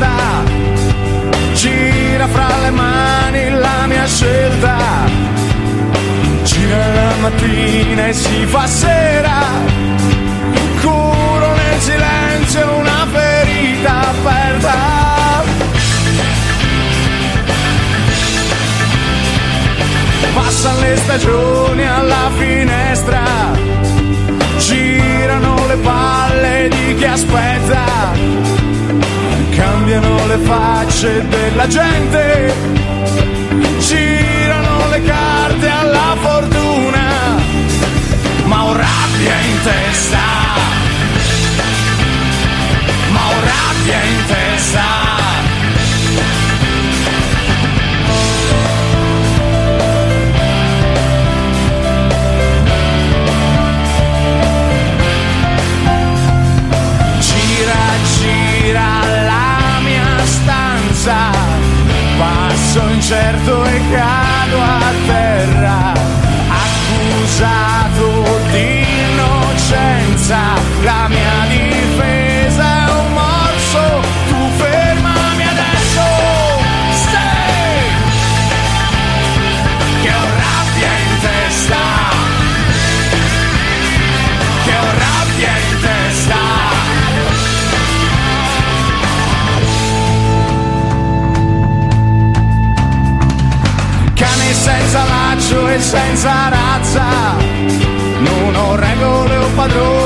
testa, gira fra le mani la mia scelta, gira la mattina e si fa sera, curo nel silenzio una ferita aperta. Passano le stagioni alla finestra, girano le palle facce della gente, passo incerto e cado a terra, senza razza. Non ho regole o e basta.